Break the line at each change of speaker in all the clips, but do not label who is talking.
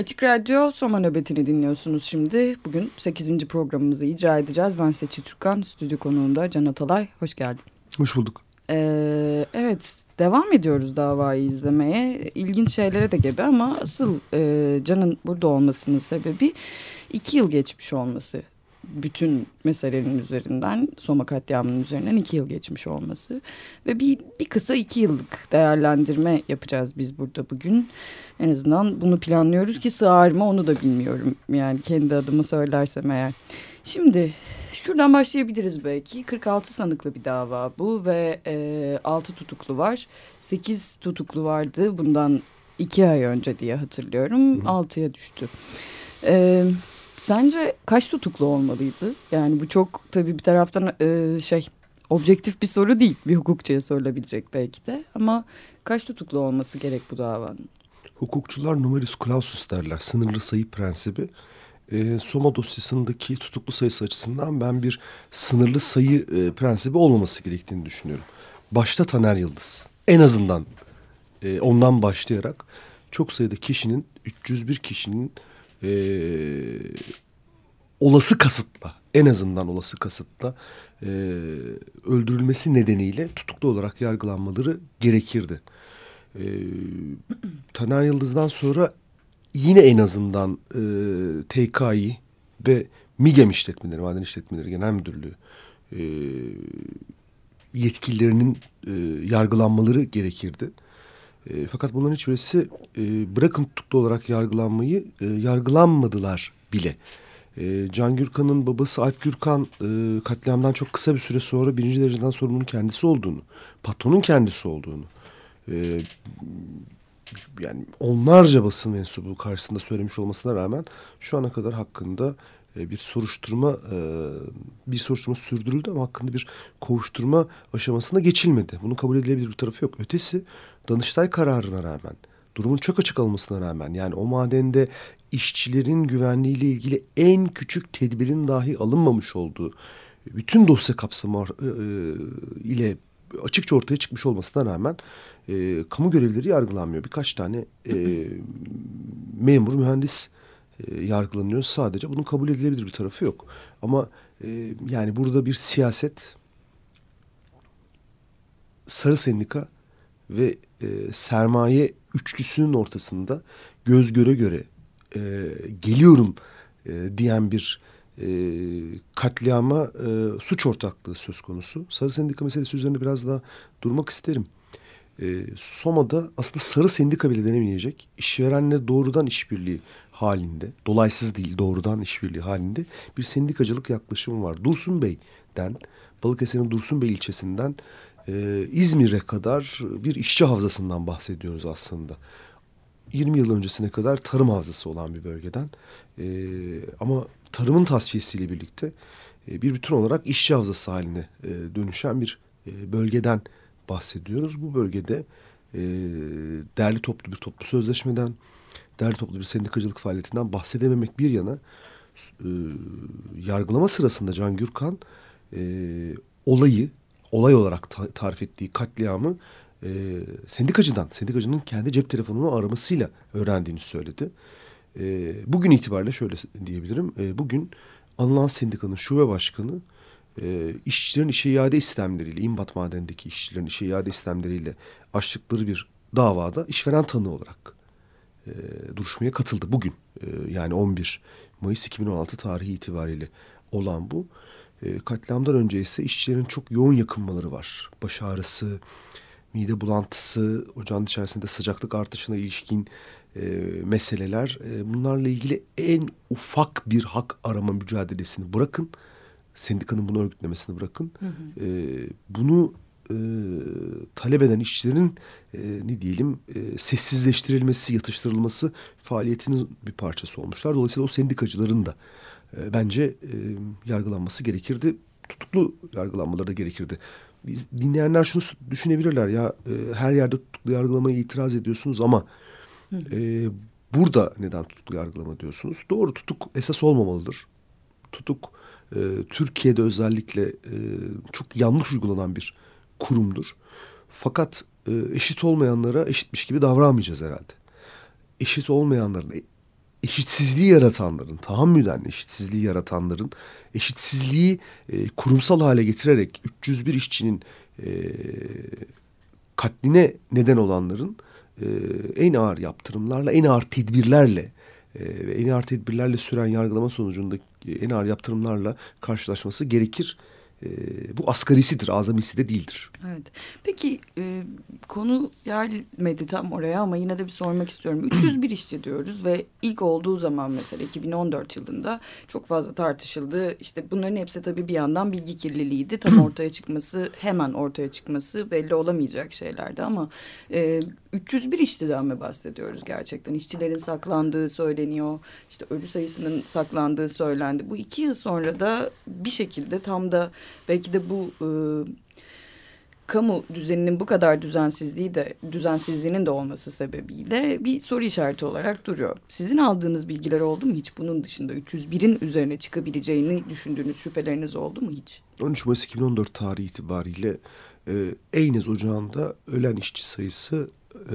Açık Radyo Soma nöbetini dinliyorsunuz şimdi. Bugün 8. programımızı icra edeceğiz. Ben Seçil Türkan, stüdyo konuğunda Can Atalay. Hoş geldin.
Hoş bulduk.
Ee, evet, devam ediyoruz davayı izlemeye. İlginç şeylere de gebe ama asıl e, Can'ın burada olmasının sebebi iki yıl geçmiş olması bütün meselenin üzerinden Soma katliamının üzerinden iki yıl geçmiş olması ve bir, bir kısa iki yıllık değerlendirme yapacağız biz burada bugün. En azından bunu planlıyoruz ki sığar mı onu da bilmiyorum yani kendi adıma söylersem eğer. Şimdi şuradan başlayabiliriz belki 46 sanıklı bir dava bu ve e, 6 tutuklu var 8 tutuklu vardı bundan iki ay önce diye hatırlıyorum 6'ya düştü. Evet. Sence kaç tutuklu olmalıydı? Yani bu çok tabii bir taraftan e, şey objektif bir soru değil. Bir hukukçuya sorulabilecek belki de. Ama kaç tutuklu olması gerek bu davanın?
Hukukçular numerus clausus derler. Sınırlı sayı prensibi. E, Soma dosyasındaki tutuklu sayısı açısından ben bir sınırlı sayı e, prensibi olmaması gerektiğini düşünüyorum. Başta Taner Yıldız. En azından e, ondan başlayarak çok sayıda kişinin 301 kişinin e, olası kasıtla en azından olası kasıtla e, öldürülmesi nedeniyle tutuklu olarak yargılanmaları gerekirdi. E, Taner Yıldız'dan sonra yine en azından e, TKİ ve MİGEM işletmeleri, Maden İşletmeleri Genel Müdürlüğü e, yetkililerinin e, yargılanmaları gerekirdi. E, fakat bunların hiçbirisi e, bırakın tutuklu olarak yargılanmayı e, yargılanmadılar bile. E, Can Gürkan'ın babası Alp Gürkan e, katliamdan çok kısa bir süre sonra birinci dereceden sorumlunun kendisi olduğunu, patronun kendisi olduğunu, e, yani onlarca basın mensubu karşısında söylemiş olmasına rağmen şu ana kadar hakkında bir soruşturma e, bir soruşturma sürdürüldü ama hakkında bir kovuşturma aşamasına geçilmedi. Bunun kabul edilebilir bir tarafı yok. Ötesi Danıştay kararına rağmen durumun çok açık olmasına rağmen yani o madende işçilerin güvenliğiyle ilgili en küçük tedbirin dahi alınmamış olduğu bütün dosya kapsamı e, ile açıkça ortaya çıkmış olmasına rağmen e, kamu görevlileri yargılanmıyor. Birkaç tane e, memur, mühendis e, yargılanıyor sadece. Bunun kabul edilebilir bir tarafı yok. Ama e, yani burada bir siyaset, sarı sendika ve e, sermaye üçlüsünün ortasında göz göre göre e, geliyorum e, diyen bir e, katliama e, suç ortaklığı söz konusu. Sarı sendika meselesi üzerinde biraz daha durmak isterim. E, Soma'da aslında sarı sendika bile denemeyecek. İşverenle doğrudan işbirliği halinde, dolaysız değil doğrudan işbirliği halinde bir sendikacılık yaklaşımı var. Dursun Bey'den, Balıkesir'in Dursun Bey ilçesinden e, İzmir'e kadar bir işçi havzasından bahsediyoruz aslında. 20 yıl öncesine kadar tarım havzası olan bir bölgeden e, ama tarımın tasfiyesiyle birlikte e, bir bütün olarak işçi havzası haline e, dönüşen bir e, bölgeden bahsediyoruz. Bu bölgede e, derli toplu bir toplu sözleşmeden, derli toplu bir sendikacılık faaliyetinden bahsedememek bir yana e, yargılama sırasında Can Gürkan e, olayı olay olarak ta tarif ettiği katliamı e, sendikacıdan, sendikacının kendi cep telefonunu aramasıyla öğrendiğini söyledi. E, bugün itibariyle şöyle diyebilirim. E, bugün anılan sendikanın şube başkanı e, işçilerin işe iade istemleriyle, İmbat Maden'deki işçilerin işe iade istemleriyle açtıkları bir davada işveren tanığı olarak e, duruşmaya katıldı. Bugün e, yani 11 Mayıs 2016 tarihi itibariyle olan bu. E, katliamdan önce ise işçilerin çok yoğun yakınmaları var. Baş ağrısı, mide bulantısı, ocağın içerisinde sıcaklık artışına ilişkin e, meseleler. E, bunlarla ilgili en ufak bir hak arama mücadelesini bırakın. Sendikanın bunu örgütlemesini bırakın. Hı hı. E, bunu e, talep eden işçilerin e, ne diyelim e, sessizleştirilmesi, yatıştırılması faaliyetinin bir parçası olmuşlar. Dolayısıyla o sendikacıların da e, bence e, yargılanması gerekirdi. Tutuklu yargılanmaları da gerekirdi. Biz dinleyenler şunu düşünebilirler ya e, her yerde tutuklu yargılamaya itiraz ediyorsunuz ama e, burada neden tutuklu yargılama diyorsunuz? Doğru tutuk esas olmamalıdır. Tutuk e, Türkiye'de özellikle e, çok yanlış uygulanan bir kurumdur. Fakat e, eşit olmayanlara eşitmiş gibi davranmayacağız herhalde. Eşit olmayanların eşitsizliği yaratanların, tahammüden eşitsizliği yaratanların, eşitsizliği e, kurumsal hale getirerek 301 işçinin e, katline neden olanların e, en ağır yaptırımlarla, en ağır tedbirlerle e, ve en ağır tedbirlerle süren yargılama sonucunda en ağır yaptırımlarla karşılaşması gerekir e, bu asgarisidir, azamisi de değildir.
Evet. Peki e, konu gelmedi tam oraya ama yine de bir sormak istiyorum. 301 işçi diyoruz ve ilk olduğu zaman mesela 2014 yılında çok fazla tartışıldı. İşte bunların hepsi tabii bir yandan bilgi kirliliğiydi. Tam ortaya çıkması, hemen ortaya çıkması belli olamayacak şeylerdi ama e, 301 işçiden mi bahsediyoruz gerçekten? İşçilerin saklandığı söyleniyor. İşte ölü sayısının saklandığı söylendi. Bu iki yıl sonra da bir şekilde tam da belki de bu e, kamu düzeninin bu kadar düzensizliği de düzensizliğinin de olması sebebiyle bir soru işareti olarak duruyor. Sizin aldığınız bilgiler oldu mu hiç bunun dışında 301'in üzerine çıkabileceğini düşündüğünüz şüpheleriniz oldu mu hiç?
13 Mayıs 2014 tarihi itibariyle e, Eynez Ocağı'nda ölen işçi sayısı, e,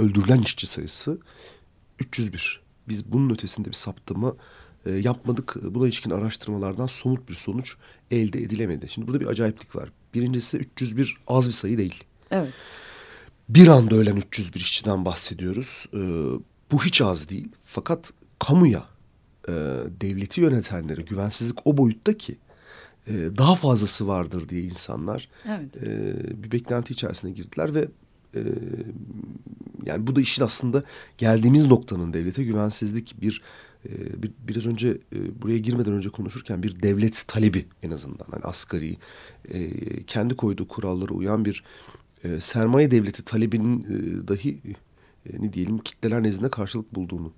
öldürülen işçi sayısı 301. Biz bunun ötesinde bir saptama e, yapmadık. Buna ilişkin araştırmalardan somut bir sonuç elde edilemedi. Şimdi burada bir acayiplik var. Birincisi 301 az bir sayı değil.
Evet.
Bir anda ölen 301 işçiden bahsediyoruz. E, bu hiç az değil. Fakat kamuya, e, devleti yönetenlere güvensizlik o boyutta ki e, daha fazlası vardır diye insanlar
evet.
e, bir beklenti içerisine girdiler ve e, yani bu da işin aslında geldiğimiz noktanın devlete güvensizlik bir bir, biraz önce e, buraya girmeden önce konuşurken bir devlet talebi en azından hani asgari e, kendi koyduğu kurallara uyan bir e, sermaye devleti talebinin dahi ne diyelim kitleler nezdinde karşılık bulduğunu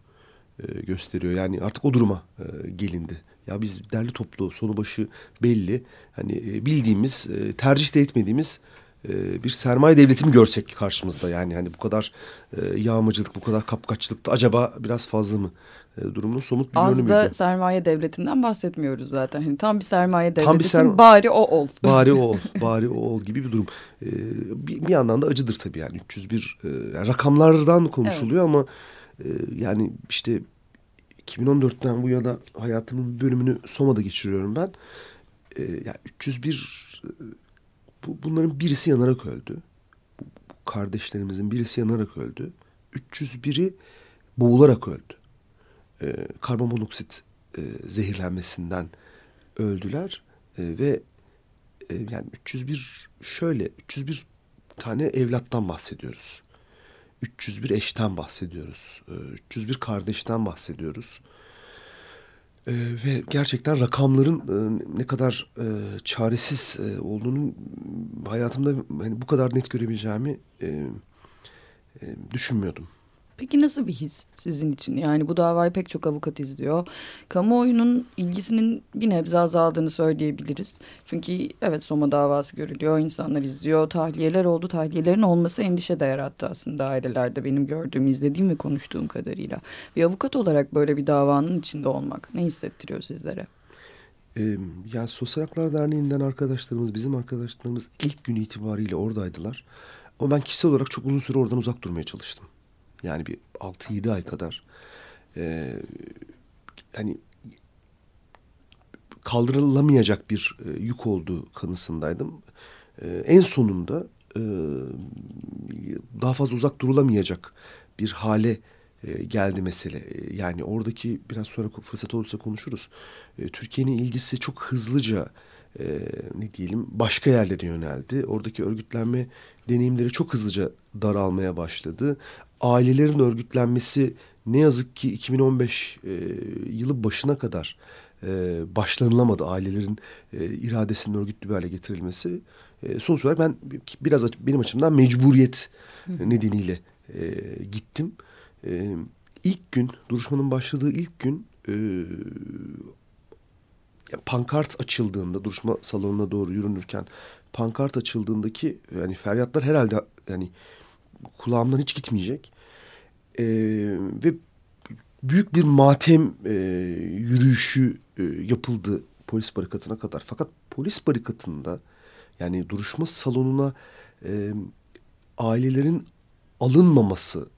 gösteriyor. Yani artık o duruma gelindi. Ya biz derli toplu sonu başı belli hani bildiğimiz tercih de etmediğimiz bir sermaye devleti mi görsek karşımızda yani hani bu kadar yağmacılık bu kadar kapkaçlık acaba biraz fazla mı durumunun somut bir
Az da
müydü?
sermaye devletinden bahsetmiyoruz zaten. Hani tam bir sermaye devletisin
Tam bir ser-
bari o ol.
Bari o ol, bari o ol gibi bir durum. Ee, bir, bir yandan da acıdır tabii yani 301 e, yani rakamlardan konuşuluyor ama e, yani işte 2014'ten bu yana hayatımın bir bölümünü Soma'da geçiriyorum ben. E, yani 301 e, bu, bunların birisi yanarak öldü. Bu kardeşlerimizin birisi yanarak öldü. 301'i boğularak öldü. E, karbonmonoksit e, zehirlenmesinden öldüler e, ve e, yani 301 şöyle 301 tane evlattan bahsediyoruz. 301 eşten bahsediyoruz. E, 301 kardeşten bahsediyoruz. E, ve gerçekten rakamların e, ne kadar e, çaresiz e, olduğunu hayatımda hani bu kadar net görebileceğimi e, e, düşünmüyordum.
Peki nasıl bir his sizin için? Yani bu davayı pek çok avukat izliyor. Kamuoyunun ilgisinin bir nebze azaldığını söyleyebiliriz. Çünkü evet Soma davası görülüyor, insanlar izliyor. Tahliyeler oldu. Tahliyelerin olması endişe de yarattı aslında ailelerde benim gördüğüm, izlediğim ve konuştuğum kadarıyla. Bir avukat olarak böyle bir davanın içinde olmak ne hissettiriyor sizlere?
Ee, yani Sosyal Haklar Derneği'nden arkadaşlarımız, bizim arkadaşlarımız ilk gün itibariyle oradaydılar. Ama ben kişisel olarak çok uzun süre oradan uzak durmaya çalıştım. Yani bir 6-7 ay kadar. Ee, hani kaldırılamayacak bir e, yük olduğu kanısındaydım. Ee, en sonunda e, daha fazla uzak durulamayacak bir hale e, geldi mesele. E, yani oradaki biraz sonra fırsat olursa konuşuruz. E, Türkiye'nin ilgisi çok hızlıca e, ne diyelim başka yerlere yöneldi. Oradaki örgütlenme deneyimleri çok hızlıca daralmaya başladı. Ailelerin örgütlenmesi ne yazık ki 2015 e, yılı başına kadar e, başlanılamadı. Ailelerin e, iradesinin örgütlü bir hale getirilmesi. E, sonuç olarak ben biraz benim açımdan mecburiyet nedeniyle e, gittim. E, ilk gün, duruşmanın başladığı ilk gün e, pankart açıldığında duruşma salonuna doğru yürünürken pankart açıldığındaki yani feryatlar herhalde yani kulağımdan hiç gitmeyecek. E, ve büyük bir matem e, yürüyüşü e, yapıldı polis barikatına kadar. Fakat polis barikatında yani duruşma salonuna e, ailelerin alınmaması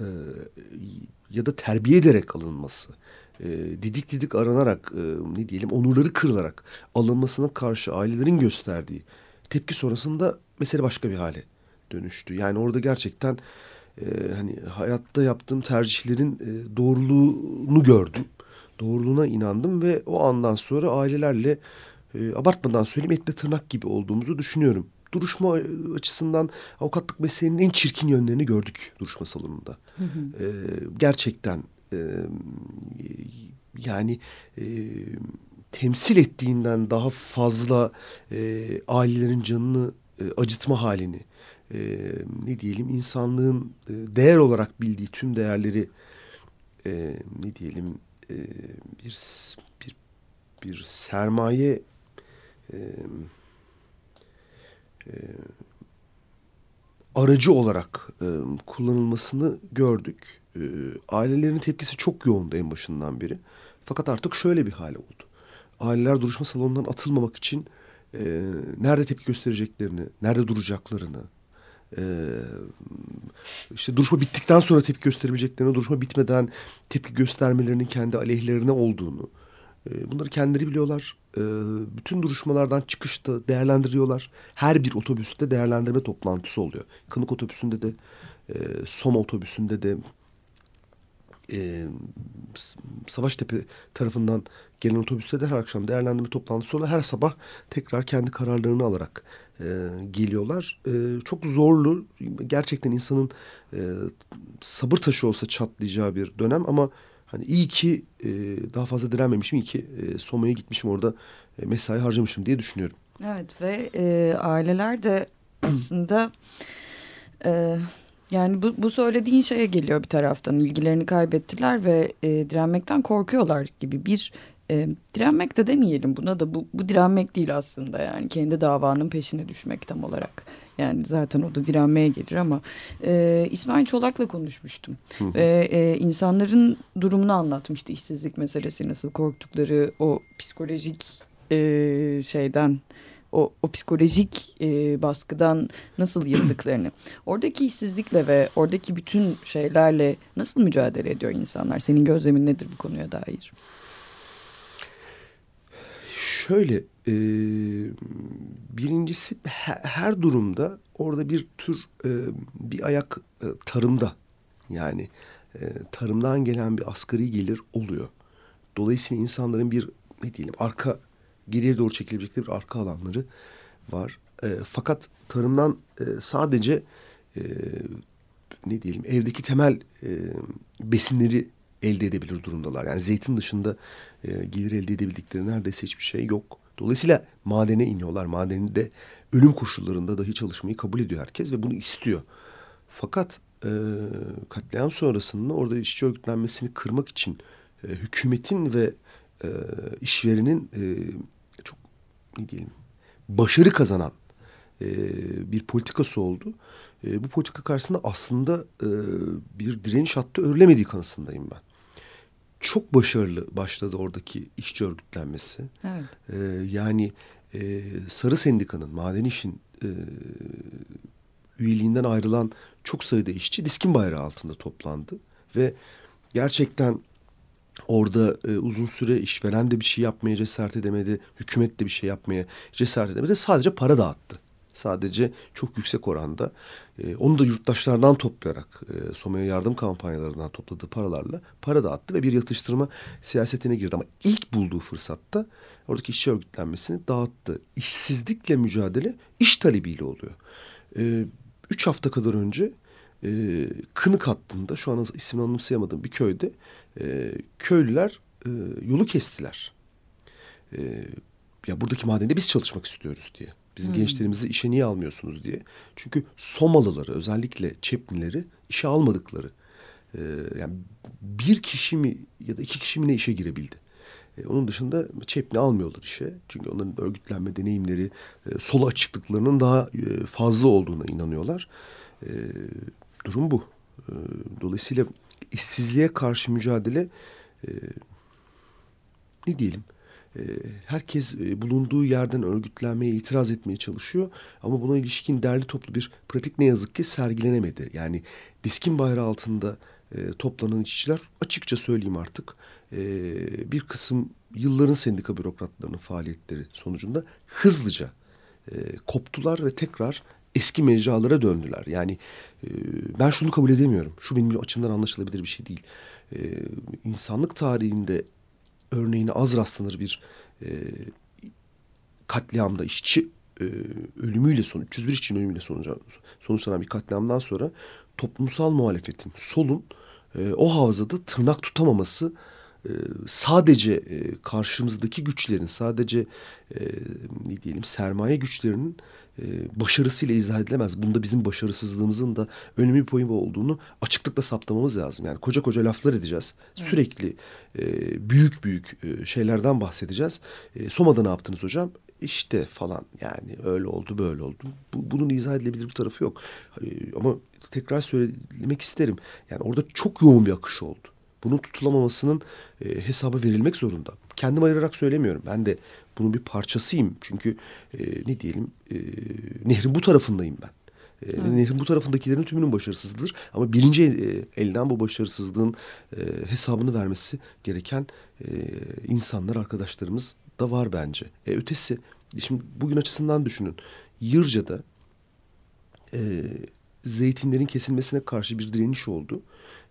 e, ya da terbiye ederek alınması, e, didik didik aranarak e, ne diyelim onurları kırılarak alınmasına karşı ailelerin gösterdiği tepki sonrasında mesele başka bir hale dönüştü. Yani orada gerçekten e, hani hayatta yaptığım tercihlerin e, doğruluğunu gördüm. Doğruluğuna inandım ve o andan sonra ailelerle e, abartmadan söyleyeyim etle tırnak gibi olduğumuzu düşünüyorum. Duruşma açısından avukatlık mesleğinin en çirkin yönlerini gördük duruşma salonunda. Hı hı. E, gerçekten e, yani e, temsil ettiğinden daha fazla e, ailelerin canını e, acıtma halini e, ne diyelim insanlığın e, değer olarak bildiği tüm değerleri e, ne diyelim e, bir bir bir sermaye e, e, aracı olarak e, kullanılmasını gördük. E, ailelerin tepkisi çok yoğundu en başından beri. Fakat artık şöyle bir hal oldu. Aileler duruşma salonundan atılmamak için e, nerede tepki göstereceklerini, nerede duracaklarını, e, işte duruşma bittikten sonra tepki gösterebileceklerini, duruşma bitmeden tepki göstermelerinin kendi aleyhlerine olduğunu, e, bunları kendileri biliyorlar. E, bütün duruşmalardan çıkışta değerlendiriyorlar. Her bir otobüste değerlendirme toplantısı oluyor. Kınık otobüsünde de, e, Soma otobüsünde de, e, Savaştepe tarafından gelen otobüste de her akşam değerlendirme toplantısı oluyor. Her sabah tekrar kendi kararlarını alarak e, geliyorlar. E, çok zorlu, gerçekten insanın e, sabır taşı olsa çatlayacağı bir dönem ama Hani iyi ki e, daha fazla direnmemişim, iyi ki e, Soma'ya gitmişim orada e, mesai harcamışım diye düşünüyorum.
Evet ve e, aileler de aslında e, yani bu, bu söylediğin şeye geliyor bir taraftan ilgilerini kaybettiler ve e, direnmekten korkuyorlar gibi bir e, direnmek de demeyelim buna da bu, bu direnmek değil aslında yani kendi davanın peşine düşmek tam olarak. Yani zaten o da direnmeye gelir ama e, İsmail Çolak'la konuşmuştum. Hı Ve e, insanların durumunu anlatmıştı. işsizlik meselesi nasıl korktukları o psikolojik e, şeyden o, o psikolojik e, baskıdan nasıl yıldıklarını. Oradaki işsizlikle ve oradaki bütün şeylerle nasıl mücadele ediyor insanlar? Senin gözlemin nedir bu konuya dair?
Şöyle e, birincisi her, her durumda orada bir tür e, bir ayak e, tarımda yani e, tarımdan gelen bir asgari gelir oluyor. Dolayısıyla insanların bir ne diyelim arka geriye doğru çekilebilecekleri bir arka alanları var. E, fakat tarımdan e, sadece e, ne diyelim evdeki temel e, besinleri elde edebilir durumdalar. Yani zeytin dışında e, gelir elde edebildikleri neredeyse hiçbir şey yok. Dolayısıyla madene iniyorlar. Madende ölüm koşullarında dahi çalışmayı kabul ediyor herkes ve bunu istiyor. Fakat e, katliam sonrasında orada işçi örgütlenmesini kırmak için e, hükümetin ve e, işverenin e, ne diyelim başarı kazanan e, bir politikası oldu. E, bu politika karşısında aslında e, bir direniş hattı örülemediği kanısındayım ben çok başarılı başladı oradaki işçi örgütlenmesi. Evet. Ee, yani e, Sarı Sendika'nın, Maden İş'in e, üyeliğinden ayrılan çok sayıda işçi diskin bayrağı altında toplandı. Ve gerçekten orada e, uzun süre işveren de bir şey yapmaya cesaret edemedi. Hükümet de bir şey yapmaya cesaret edemedi. Sadece para dağıttı. Sadece çok yüksek oranda. E, onu da yurttaşlardan toplayarak e, Soma'ya yardım kampanyalarından topladığı paralarla para dağıttı ve bir yatıştırma siyasetine girdi. Ama ilk bulduğu fırsatta oradaki işçi örgütlenmesini dağıttı. İşsizlikle mücadele iş talebiyle oluyor. E, üç hafta kadar önce e, Kınık hattında şu an ismini anımsayamadığım bir köyde e, köylüler e, yolu kestiler. E, ya buradaki madende biz çalışmak istiyoruz diye. Bizim hmm. gençlerimizi işe niye almıyorsunuz diye. Çünkü Somalıları özellikle Çepnileri işe almadıkları. Ee, yani bir kişi mi ya da iki kişi mi ne işe girebildi. Ee, onun dışında Çepni almıyorlar işe. Çünkü onların örgütlenme deneyimleri, e, sol açıklıklarının daha e, fazla olduğuna inanıyorlar. E, durum bu. E, dolayısıyla işsizliğe karşı mücadele e, ne diyelim ee, herkes e, bulunduğu yerden örgütlenmeye itiraz etmeye çalışıyor. Ama buna ilişkin derli toplu bir pratik ne yazık ki sergilenemedi. Yani diskin bayrağı altında e, toplanan işçiler açıkça söyleyeyim artık e, bir kısım yılların sendika bürokratlarının faaliyetleri sonucunda hızlıca e, koptular ve tekrar eski mecralara döndüler. Yani e, ben şunu kabul edemiyorum. Şu benim açımdan anlaşılabilir bir şey değil. E, insanlık tarihinde örneğine az rastlanır bir e, katliamda işçi e, ölümüyle son 301 işçinin ölümüyle sonuca, sonuçlanan bir katliamdan sonra toplumsal muhalefetin solun e, o havzada tırnak tutamaması e, sadece e, karşımızdaki güçlerin sadece e, ne diyelim sermaye güçlerinin başarısıyla izah edilemez. Bunda bizim başarısızlığımızın da önemli bir payı olduğunu açıklıkla saptamamız lazım. Yani koca koca laflar edeceğiz. Evet. Sürekli e, büyük büyük e, şeylerden bahsedeceğiz. E, Soma'da ne yaptınız hocam? İşte falan yani öyle oldu böyle oldu. Bu, bunun izah edilebilir bir tarafı yok. E, ama tekrar söylemek isterim. Yani orada çok yoğun bir akış oldu. Bunun tutulamamasının e, hesabı verilmek zorunda. Kendim ayırarak söylemiyorum. Ben de bunun bir parçasıyım. Çünkü e, ne diyelim e, nehrin bu tarafındayım ben. E, Nehrin bu tarafındakilerin tümünün başarısızdır. Ama birinci e, elden bu başarısızlığın e, hesabını vermesi gereken e, insanlar, arkadaşlarımız da var bence. E, ötesi, şimdi bugün açısından düşünün. Yırca'da e, zeytinlerin kesilmesine karşı bir direniş oldu.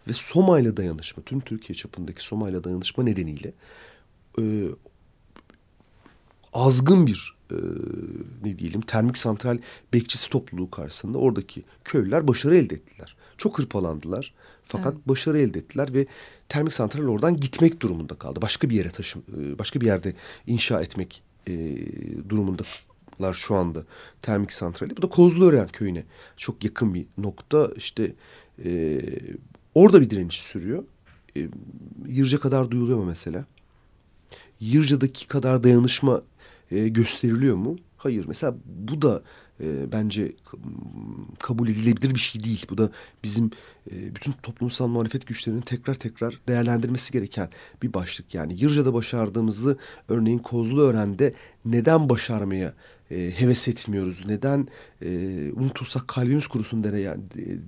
Ve Soma'yla dayanışma, tüm Türkiye çapındaki Soma'yla dayanışma nedeniyle e, azgın bir e, ne diyelim termik santral bekçisi topluluğu karşısında oradaki köylüler başarı elde ettiler. Çok hırpalandılar fakat evet. başarı elde ettiler ve termik santral oradan gitmek durumunda kaldı. Başka bir yere taşım, e, başka bir yerde inşa etmek e, durumundalar şu anda termik santrali. Bu da Kozluören köyüne çok yakın bir nokta. İşte e, orada bir direniş sürüyor. E, Yırca kadar duyuluyor mu mesela? Yırca'daki kadar dayanışma e, gösteriliyor mu? Hayır. Mesela bu da e, bence kabul edilebilir bir şey değil. Bu da bizim e, bütün toplumsal muhalefet güçlerinin tekrar tekrar değerlendirmesi gereken bir başlık. Yani Yırca'da başardığımızı örneğin Kozlu Öğren'de neden başarmaya e, heves etmiyoruz? Neden e, unutulsak kalbimiz kurusun denen,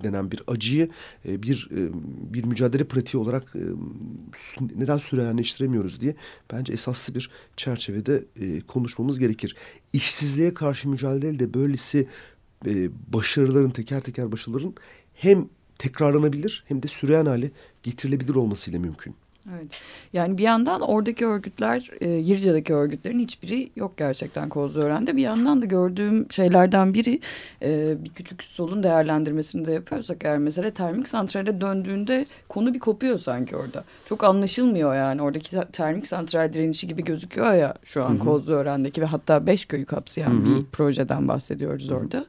denen bir acıyı e, bir e, bir mücadele pratiği olarak e, neden süreyenleştiremiyoruz diye bence esaslı bir çerçevede e, konuşmamız gerekir. İşsizliğe karşı mücadelede böylesi e, başarıların teker teker başarıların hem tekrarlanabilir hem de süreyen hale getirilebilir olmasıyla mümkün.
Evet. Yani bir yandan oradaki örgütler, e, Yirca'daki örgütlerin hiçbiri yok gerçekten Kozluören'de. Bir yandan da gördüğüm şeylerden biri e, bir küçük solun değerlendirmesini de yapıyorsak eğer mesela termik santrale döndüğünde konu bir kopuyor sanki orada. Çok anlaşılmıyor yani oradaki termik santral direnişi gibi gözüküyor ya şu an Kozluören'deki ve hatta beş köyü kapsayan Hı -hı. bir projeden bahsediyoruz Hı -hı. orada.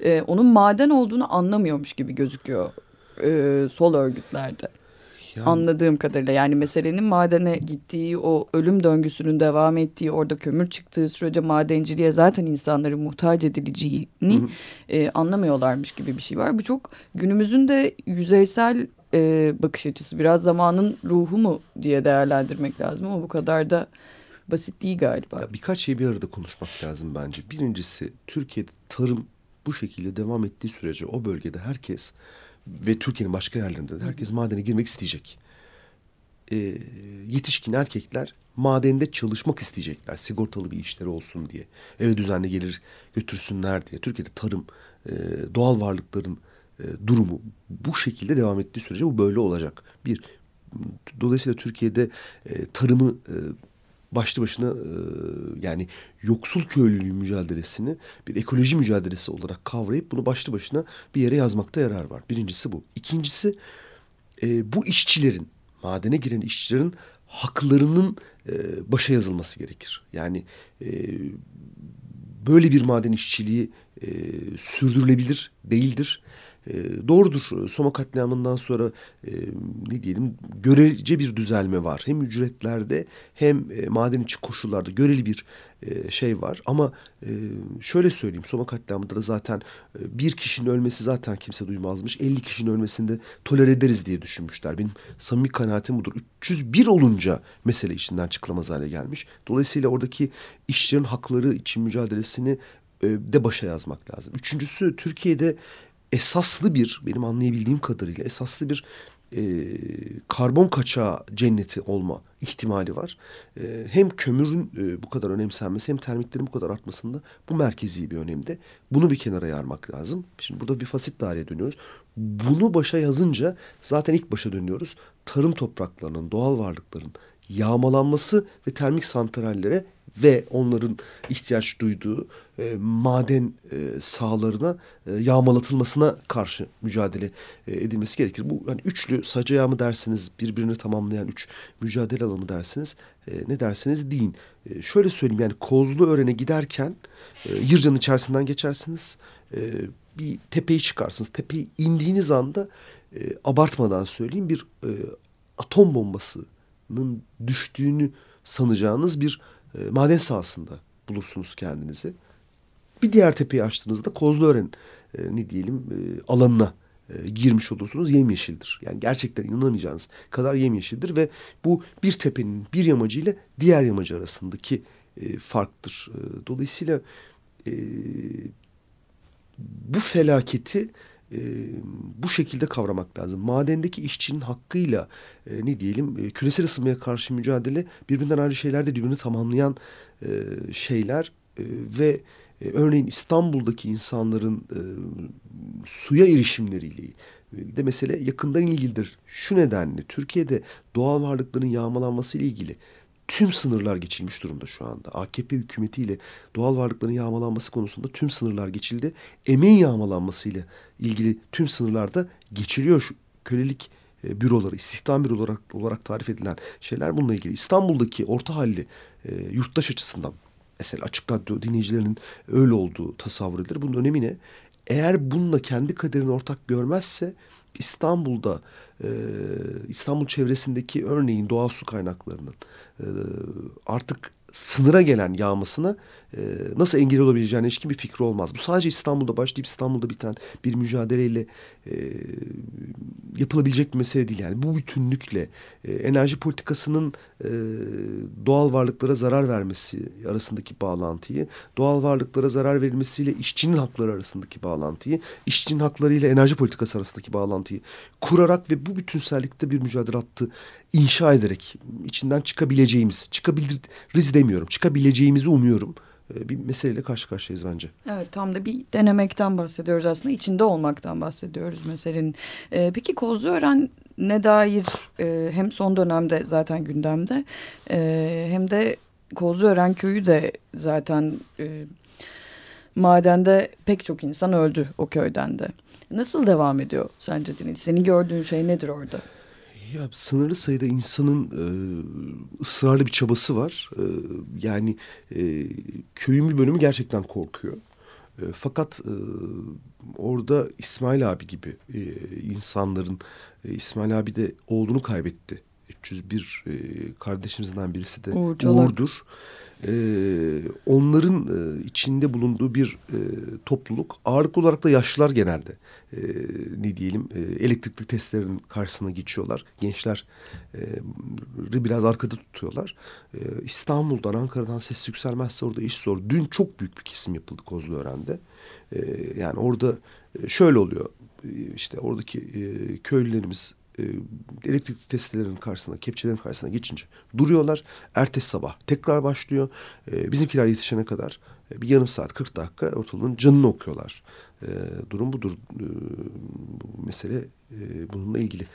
E, onun maden olduğunu anlamıyormuş gibi gözüküyor e, sol örgütlerde. Yani... Anladığım kadarıyla yani meselenin madene gittiği o ölüm döngüsünün devam ettiği orada kömür çıktığı sürece madenciliğe zaten insanların muhtaç edileceğini hı hı. E, anlamıyorlarmış gibi bir şey var. Bu çok günümüzün de yüzeysel e, bakış açısı biraz zamanın ruhu mu diye değerlendirmek lazım ama bu kadar da basit değil galiba.
Ya birkaç şey bir arada konuşmak lazım bence. Birincisi Türkiye'de tarım bu şekilde devam ettiği sürece o bölgede herkes ve Türkiye'nin başka yerlerinde de herkes madene girmek isteyecek. E, yetişkin erkekler madende çalışmak isteyecekler. Sigortalı bir işleri olsun diye. Eve düzenli gelir götürsünler diye. Türkiye'de tarım, e, doğal varlıkların e, durumu bu şekilde devam ettiği sürece bu böyle olacak. Bir, dolayısıyla Türkiye'de e, tarımı e, başlı başına e, yani yoksul köylülüğü mücadelesini bir ekoloji mücadelesi olarak kavrayıp bunu başlı başına bir yere yazmakta yarar var. Birincisi bu. İkincisi e, bu işçilerin madene giren işçilerin haklarının e, başa yazılması gerekir. Yani e, böyle bir maden işçiliği e, sürdürülebilir değildir. E, doğrudur Soma katliamından sonra e, ne diyelim görece bir düzelme var. Hem ücretlerde hem e, maden içi koşullarda göreli bir e, şey var. Ama e, şöyle söyleyeyim Soma katliamında da zaten e, bir kişinin ölmesi zaten kimse duymazmış. 50 kişinin ölmesinde toler ederiz diye düşünmüşler. Benim samimi kanaatim budur. 301 olunca mesele içinden çıkılamaz hale gelmiş. Dolayısıyla oradaki işçilerin hakları için mücadelesini e, de başa yazmak lazım. Üçüncüsü Türkiye'de esaslı bir benim anlayabildiğim kadarıyla esaslı bir e, karbon kaçağı cenneti olma ihtimali var. E, hem kömürün e, bu kadar önemsenmesi hem termiklerin bu kadar artmasında bu merkezi bir önemde. Bunu bir kenara yarmak lazım. Şimdi burada bir fasit daireye dönüyoruz. Bunu başa yazınca zaten ilk başa dönüyoruz. Tarım topraklarının, doğal varlıkların yağmalanması ve termik santrallere ve onların ihtiyaç duyduğu e, maden e, sahalarına e, yağmalatılmasına karşı mücadele e, edilmesi gerekir. Bu hani üçlü saca yağ mı dersiniz, birbirini tamamlayan üç mücadele alanı dersiniz, e, ne dersiniz deyin. E, şöyle söyleyeyim yani Kozlu Ören'e giderken e, Yırcan'ın içerisinden geçersiniz, e, bir tepeyi çıkarsınız. Tepeyi indiğiniz anda e, abartmadan söyleyeyim bir e, atom bombasının düştüğünü sanacağınız bir e, maden sahasında bulursunuz kendinizi. Bir diğer tepeyi açtığınızda Kozluören e, ne diyelim e, alanına e, girmiş olursunuz yemyeşildir. Yani gerçekten inanamayacağınız kadar yemyeşildir ve bu bir tepenin bir yamacı ile diğer yamacı arasındaki e, farktır. E, dolayısıyla e, bu felaketi e, bu şekilde kavramak lazım. Madendeki işçinin hakkıyla e, ne diyelim e, küresel ısınmaya karşı mücadele birbirinden ayrı şeyler de birbirini tamamlayan e, şeyler e, ve e, örneğin İstanbul'daki insanların e, suya erişimleriyle de mesele yakından ilgilidir. Şu nedenle Türkiye'de doğal varlıkların yağmalanması ile ilgili tüm sınırlar geçilmiş durumda şu anda. AKP hükümetiyle doğal varlıkların yağmalanması konusunda tüm sınırlar geçildi. Emeğin yağmalanmasıyla ilgili tüm sınırlar da geçiliyor. Şu kölelik e, büroları, istihdam büroları olarak, olarak tarif edilen şeyler bununla ilgili. İstanbul'daki orta halli e, yurttaş açısından mesela açık radyo dinleyicilerinin öyle olduğu tasavvur edilir. Bunun önemi ne? Eğer bununla kendi kaderini ortak görmezse İstanbul'da e, İstanbul çevresindeki örneğin doğal su kaynaklarının e, artık sınıra gelen yağmasına e, nasıl engel olabileceğine ilişkin bir fikri olmaz. Bu sadece İstanbul'da başlayıp İstanbul'da biten bir mücadeleyle e, yapılabilecek bir mesele değil. Yani bu bütünlükle e, enerji politikasının e, doğal varlıklara zarar vermesi arasındaki bağlantıyı, doğal varlıklara zarar verilmesiyle işçinin hakları arasındaki bağlantıyı, işçinin hakları ile enerji politikası arasındaki bağlantıyı kurarak ve bu bütünsellikte bir mücadele hattı inşa ederek içinden çıkabileceğimiz, çıkabiliriz demiyorum, çıkabileceğimizi umuyorum e, bir meseleyle karşı karşıyayız bence.
Evet tam da bir denemekten bahsediyoruz aslında içinde olmaktan bahsediyoruz meselenin. Ee, peki Kozluören ne dair e, hem son dönemde zaten gündemde e, hem de Kozluören köyü de zaten e, madende pek çok insan öldü o köyden de. Nasıl devam ediyor sence Deniz? Senin gördüğün şey nedir orada?
Ya sınırlı sayıda insanın e, ısrarlı bir çabası var. E, yani e, köyün bir bölümü gerçekten korkuyor. E, fakat e, orada İsmail abi gibi e, insanların e, İsmail abi de oğlunu kaybetti. 301 e, kardeşimizden birisi de Uğur Uğur'dur. E, onların e, içinde bulunduğu bir e, topluluk ağırlıklı olarak da yaşlılar genelde e, ne diyelim e, elektrikli testlerin karşısına geçiyorlar. Gençler e, biraz arkada tutuyorlar. E, İstanbul'dan Ankara'dan ses yükselmezse orada iş zor. Dün çok büyük bir kesim yapıldı Kozluören'de. E, yani orada e, şöyle oluyor. İşte oradaki e, köylülerimiz e, elektrik testlerin karşısına, kepçelerin karşısına geçince duruyorlar. Ertesi sabah tekrar başlıyor. E, bizimkiler yetişene kadar e, bir yarım saat, 40 dakika ortalığın canını okuyorlar. E, durum budur. E, bu mesele e, bununla ilgili.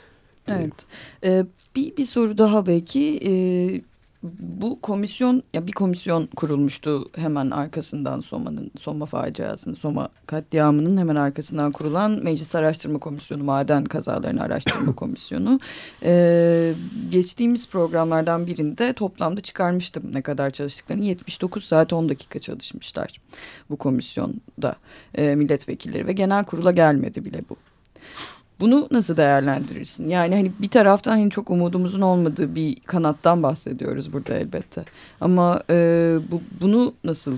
Evet. Ee, bir, bir soru daha belki. Ee, bu komisyon ya bir komisyon kurulmuştu hemen arkasından Soma'nın Soma faciasının Soma katliamının hemen arkasından kurulan Meclis Araştırma Komisyonu Maden Kazalarını Araştırma Komisyonu. Ee, geçtiğimiz programlardan birinde toplamda çıkarmıştım. Ne kadar çalıştıklarını 79 saat 10 dakika çalışmışlar bu komisyonda. E, milletvekilleri ve genel kurula gelmedi bile bu bunu nasıl değerlendirirsin? Yani hani bir taraftan hani çok umudumuzun olmadığı bir kanattan bahsediyoruz burada elbette. Ama e, bu, bunu nasıl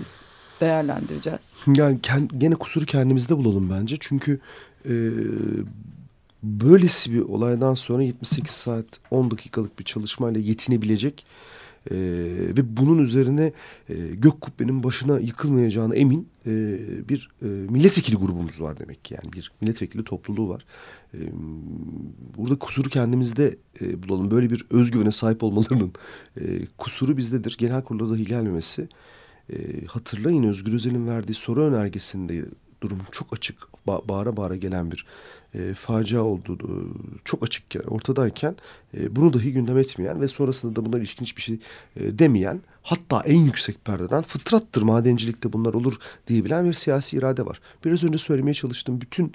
değerlendireceğiz?
Yani kend, gene kusuru kendimizde bulalım bence. Çünkü e, böylesi bir olaydan sonra 78 saat 10 dakikalık bir çalışmayla yetinebilecek E, ve bunun üzerine e, gök kubbenin başına yıkılmayacağına emin e, bir e, milletvekili grubumuz var demek ki. Yani bir milletvekili topluluğu var. E, burada kusuru kendimizde e, bulalım. Böyle bir özgüvene sahip olmalarının e, kusuru bizdedir. Genel kurula dahi gelmemesi. E, hatırlayın Özgür Özel'in verdiği soru önergesinde durum çok açık. Ba bağıra bağıra gelen bir e, facia olduğu çok açık ortadayken e, bunu dahi gündem etmeyen ve sonrasında da buna ilişkin hiçbir şey e, demeyen hatta en yüksek perdeden fıtrattır madencilikte bunlar olur diyebilen bir siyasi irade var. Biraz önce söylemeye çalıştığım bütün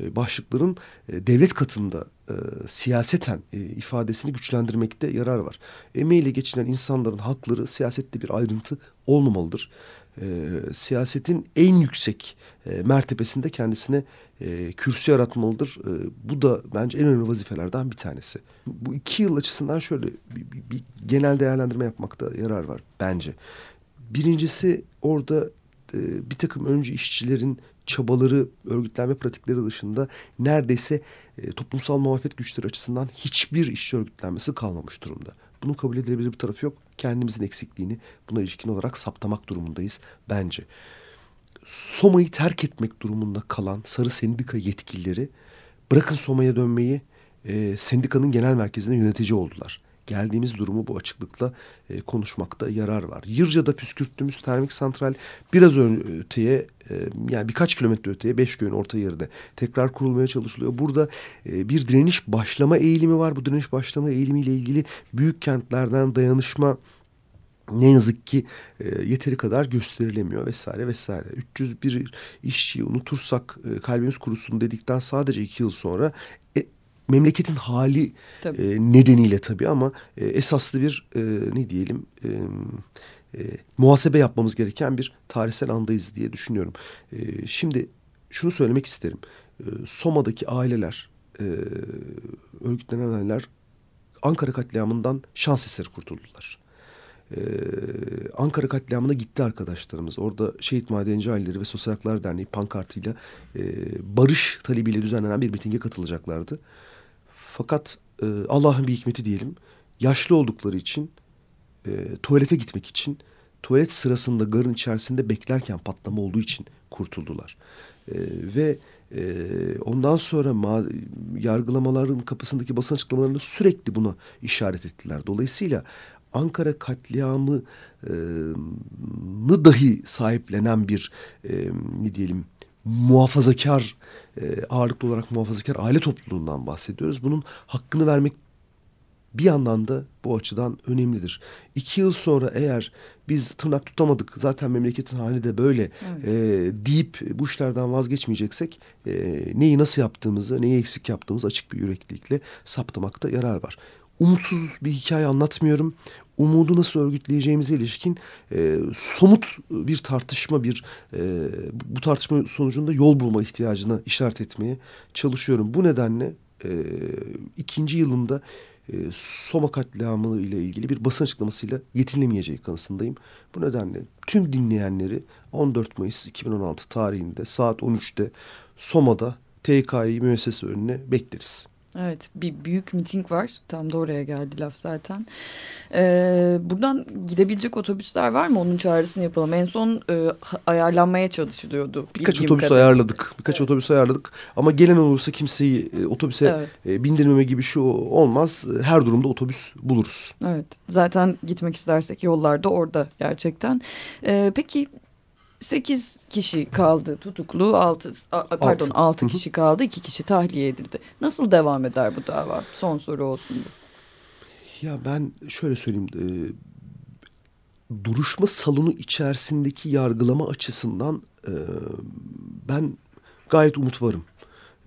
e, başlıkların e, devlet katında e, siyaseten e, ifadesini güçlendirmekte yarar var. Emeğiyle geçinen insanların hakları siyasette bir ayrıntı olmamalıdır e, siyasetin en yüksek e, mertebesinde kendisine e, kürsü yaratmalıdır. E, bu da bence en önemli vazifelerden bir tanesi. Bu iki yıl açısından şöyle bir, bir, bir genel değerlendirme yapmakta yarar var bence. Birincisi orada e, bir takım öncü işçilerin çabaları, örgütlenme pratikleri dışında neredeyse e, toplumsal muhalefet güçleri açısından hiçbir işçi örgütlenmesi kalmamış durumda. Bunun kabul edilebilir bir tarafı yok. Kendimizin eksikliğini buna ilişkin olarak saptamak durumundayız bence. Soma'yı terk etmek durumunda kalan sarı sendika yetkilileri bırakın Soma'ya dönmeyi e, sendikanın genel merkezine yönetici oldular geldiğimiz durumu bu açıklıkla e, konuşmakta yarar var. Yırca'da püskürttüğümüz termik santral biraz öteye e, yani birkaç kilometre öteye beş köyün orta yerinde tekrar kurulmaya çalışılıyor. Burada e, bir direniş başlama eğilimi var. Bu direniş başlama eğilimiyle ilgili büyük kentlerden dayanışma ne yazık ki e, yeteri kadar gösterilemiyor vesaire vesaire. 301 işçiyi unutursak e, kalbimiz kurusun dedikten sadece iki yıl sonra memleketin hali tabii. e, nedeniyle tabii ama e, esaslı bir e, ne diyelim e, e, muhasebe yapmamız gereken bir tarihsel andayız diye düşünüyorum. E, şimdi şunu söylemek isterim. E, Soma'daki aileler, e, örgütlenen aileler Ankara katliamından şans eseri kurtuldular. Ee, Ankara katliamına gitti arkadaşlarımız. Orada Şehit Madenci Aileleri ve Sosyal Haklar Derneği pankartıyla e, barış talebiyle düzenlenen bir mitinge katılacaklardı. Fakat e, Allah'ın bir hikmeti diyelim. Yaşlı oldukları için e, tuvalete gitmek için tuvalet sırasında garın içerisinde beklerken patlama olduğu için kurtuldular. E, ve e, ondan sonra ma yargılamaların kapısındaki basın açıklamalarında sürekli buna işaret ettiler. Dolayısıyla Ankara katliamı e, dahi sahiplenen bir e, ne diyelim muhafazakar e, ağırlıklı olarak muhafazakar aile topluluğundan bahsediyoruz. Bunun hakkını vermek bir yandan da bu açıdan önemlidir. İki yıl sonra eğer biz tırnak tutamadık zaten memleketin hali de böyle evet. e, deyip bu işlerden vazgeçmeyeceksek e, neyi nasıl yaptığımızı neyi eksik yaptığımızı açık bir yüreklilikle saptamakta yarar var. Umutsuz bir hikaye anlatmıyorum umudu nasıl örgütleyeceğimize ilişkin e, somut bir tartışma, bir e, bu tartışma sonucunda yol bulma ihtiyacına işaret etmeye çalışıyorum. Bu nedenle e, ikinci yılında e, Soma katliamı ile ilgili bir basın açıklamasıyla yetinilemeyeceği kanısındayım. Bu nedenle tüm dinleyenleri 14 Mayıs 2016 tarihinde saat 13'te Soma'da TKİ müessese önüne bekleriz.
Evet bir büyük miting var. Tam da oraya geldi laf zaten. Ee, buradan gidebilecek otobüsler var mı? Onun çağrısını yapalım. En son e, ayarlanmaya çalışılıyordu.
Birkaç otobüs kadar. ayarladık. Birkaç evet. otobüs ayarladık. Ama gelen olursa kimseyi e, otobüse evet. e, bindirmeme gibi şu olmaz. Her durumda otobüs buluruz.
Evet. Zaten gitmek istersek yollarda orada gerçekten. Ee, peki 8 kişi kaldı tutuklu, 6 pardon 6 kişi kaldı, 2 kişi tahliye edildi. Nasıl devam eder bu dava? Son soru olsun bu.
Ya ben şöyle söyleyeyim. E, duruşma salonu içerisindeki yargılama açısından e, ben gayet umut varım.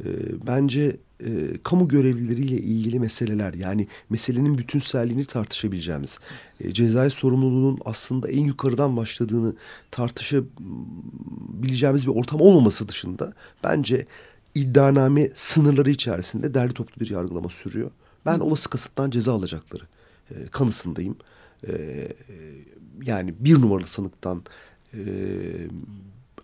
E, bence e, kamu görevlileriyle ilgili meseleler yani meselenin bütünselliğini tartışabileceğimiz e, cezai sorumluluğunun aslında en yukarıdan başladığını tartışabileceğimiz bir ortam olmaması dışında bence iddianame sınırları içerisinde derli toplu bir yargılama sürüyor. Ben olası kasıttan ceza alacakları e, kanısındayım. E, yani bir numaralı sanıktan e,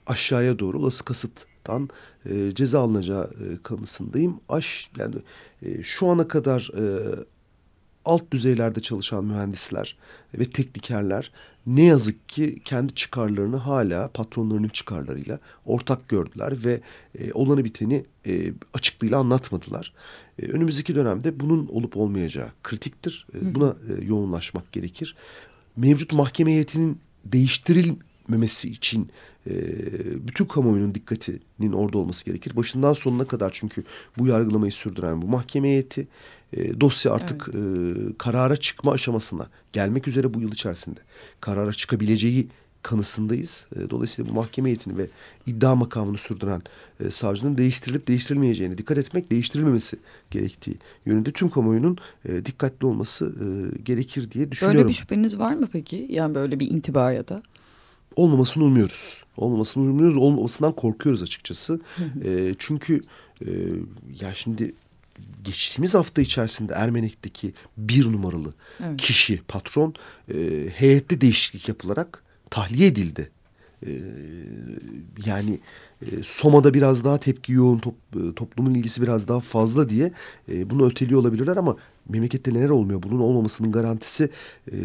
aşağıya doğru olası kasıt taraftan e, ceza alınacağı e, kanısındayım. Aş yani e, şu ana kadar e, alt düzeylerde çalışan mühendisler ve teknikerler ne yazık ki kendi çıkarlarını hala patronlarının çıkarlarıyla ortak gördüler ve e, olanı biteni e, açıklığıyla anlatmadılar. E, önümüzdeki dönemde bunun olup olmayacağı kritiktir. E, buna e, yoğunlaşmak gerekir. Mevcut mahkeme heyetinin değiştirilmemesi için e, bütün kamuoyunun dikkatinin orada olması gerekir. Başından sonuna kadar çünkü bu yargılamayı sürdüren bu mahkeme heyeti e, dosya artık evet. e, karara çıkma aşamasına gelmek üzere bu yıl içerisinde karara çıkabileceği kanısındayız. Dolayısıyla bu mahkeme heyetini ve iddia makamını sürdüren e, savcının değiştirilip değiştirilmeyeceğini dikkat etmek, değiştirilmemesi gerektiği yönünde tüm kamuoyunun e, dikkatli olması e, gerekir diye düşünüyorum.
Böyle bir şüpheniz var mı peki? Yani böyle bir intiba ya da?
Olmamasını umuyoruz. Olmamasını umuyoruz. Olmamasından korkuyoruz açıkçası. e, çünkü e, ya şimdi geçtiğimiz hafta içerisinde Ermenek'teki bir numaralı evet. kişi patron e, heyette değişiklik yapılarak tahliye edildi. E, yani e, Soma'da biraz daha tepki yoğun top, e, toplumun ilgisi biraz daha fazla diye e, bunu öteliyor olabilirler ama memlekette neler olmuyor bunun olmamasının garantisi e,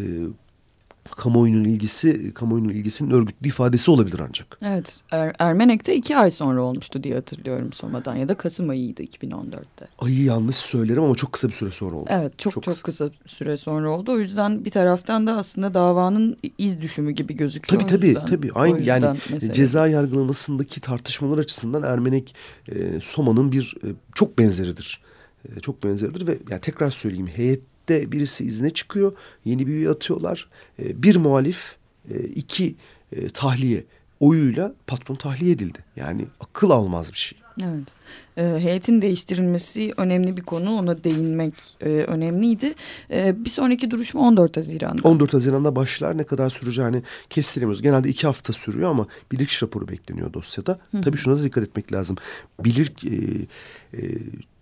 kamuoyunun ilgisi, kamuoyunun ilgisinin örgütlü ifadesi olabilir ancak.
Evet, er Ermenek'te iki ay sonra olmuştu diye hatırlıyorum Soma'dan ya da Kasım ayıydı 2014'te.
Ayı yanlış söylerim ama çok kısa bir süre sonra oldu.
Evet, çok çok, çok kısa. kısa süre sonra oldu. O yüzden bir taraftan da aslında davanın iz düşümü gibi gözüküyor.
Tabii tabii, yüzden, tabii. Aynı yani mesela. ceza yargılamasındaki tartışmalar açısından Ermenek e, Soma'nın bir e, çok benzeridir. E, çok benzeridir ve yani tekrar söyleyeyim heyet de birisi izne çıkıyor. Yeni bir üye atıyorlar. E, bir muhalif, e, iki e, tahliye oyuyla patron tahliye edildi. Yani akıl almaz bir şey.
Evet. E, heyetin değiştirilmesi önemli bir konu. Ona değinmek e, önemliydi. E, bir sonraki duruşma 14 Haziran'da.
14 Haziran'da başlar. Ne kadar süreceğini kestiremiyoruz. Genelde iki hafta sürüyor ama bilirkişi raporu bekleniyor dosyada. Hı. Tabii şuna da dikkat etmek lazım. Bilir e, e,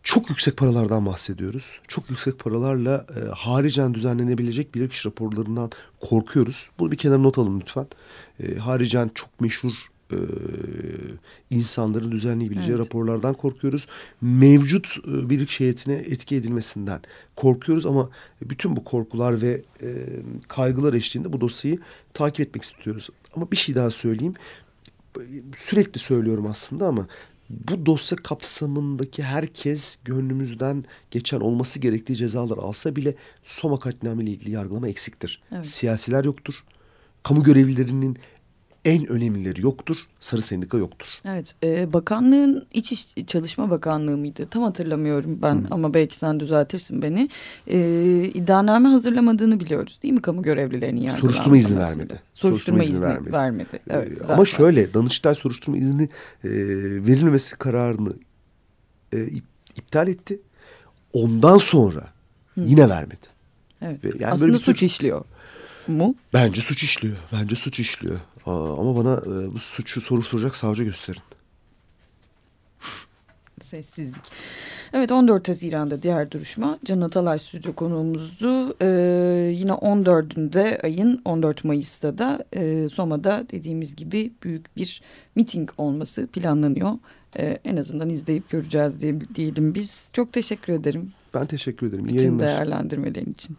çok yüksek paralardan bahsediyoruz. Çok yüksek paralarla e, haricen düzenlenebilecek bilirkişi raporlarından korkuyoruz. Bunu bir kenara not alın lütfen. E, haricen çok meşhur e, insanların düzenleyebileceği evet. raporlardan korkuyoruz. Mevcut e, bilirkişi heyetine etki edilmesinden korkuyoruz ama bütün bu korkular ve e, kaygılar eşliğinde bu dosyayı takip etmek istiyoruz. Ama bir şey daha söyleyeyim. Sürekli söylüyorum aslında ama bu dosya kapsamındaki herkes gönlümüzden geçen olması gerektiği cezalar alsa bile Soma katliamı ile ilgili yargılama eksiktir. Evet. Siyasiler yoktur. Kamu görevlilerinin en önemlileri yoktur. Sarı sendika yoktur.
Evet. E, bakanlığın İç İş Çalışma Bakanlığı mıydı? Tam hatırlamıyorum ben Hı. ama belki sen düzeltirsin beni. E, iddianame hazırlamadığını biliyoruz değil mi kamu görevlilerinin
yani? Soruşturma izni vermedi.
Soruşturma, soruşturma izni, izni vermedi. vermedi. Evet,
e, ama şöyle Danıştay soruşturma izni e, verilmemesi kararını e, iptal etti. Ondan sonra Hı. yine vermedi.
Evet. Ve yani Aslında suç işliyor mu?
Bence suç işliyor. Bence suç işliyor. Aa, ama bana e, bu suçu soruşturacak savcı gösterin.
Sessizlik. Evet 14 Haziran'da diğer duruşma Can Atalay stüdyo konuğumuzdu. Ee, yine 14'ünde ayın 14 Mayıs'ta da e, Soma'da dediğimiz gibi büyük bir miting olması planlanıyor. Ee, en azından izleyip göreceğiz diye, diyelim biz. Çok teşekkür ederim.
Ben teşekkür ederim. İyi
Bütün yayınlar. değerlendirmelerin için.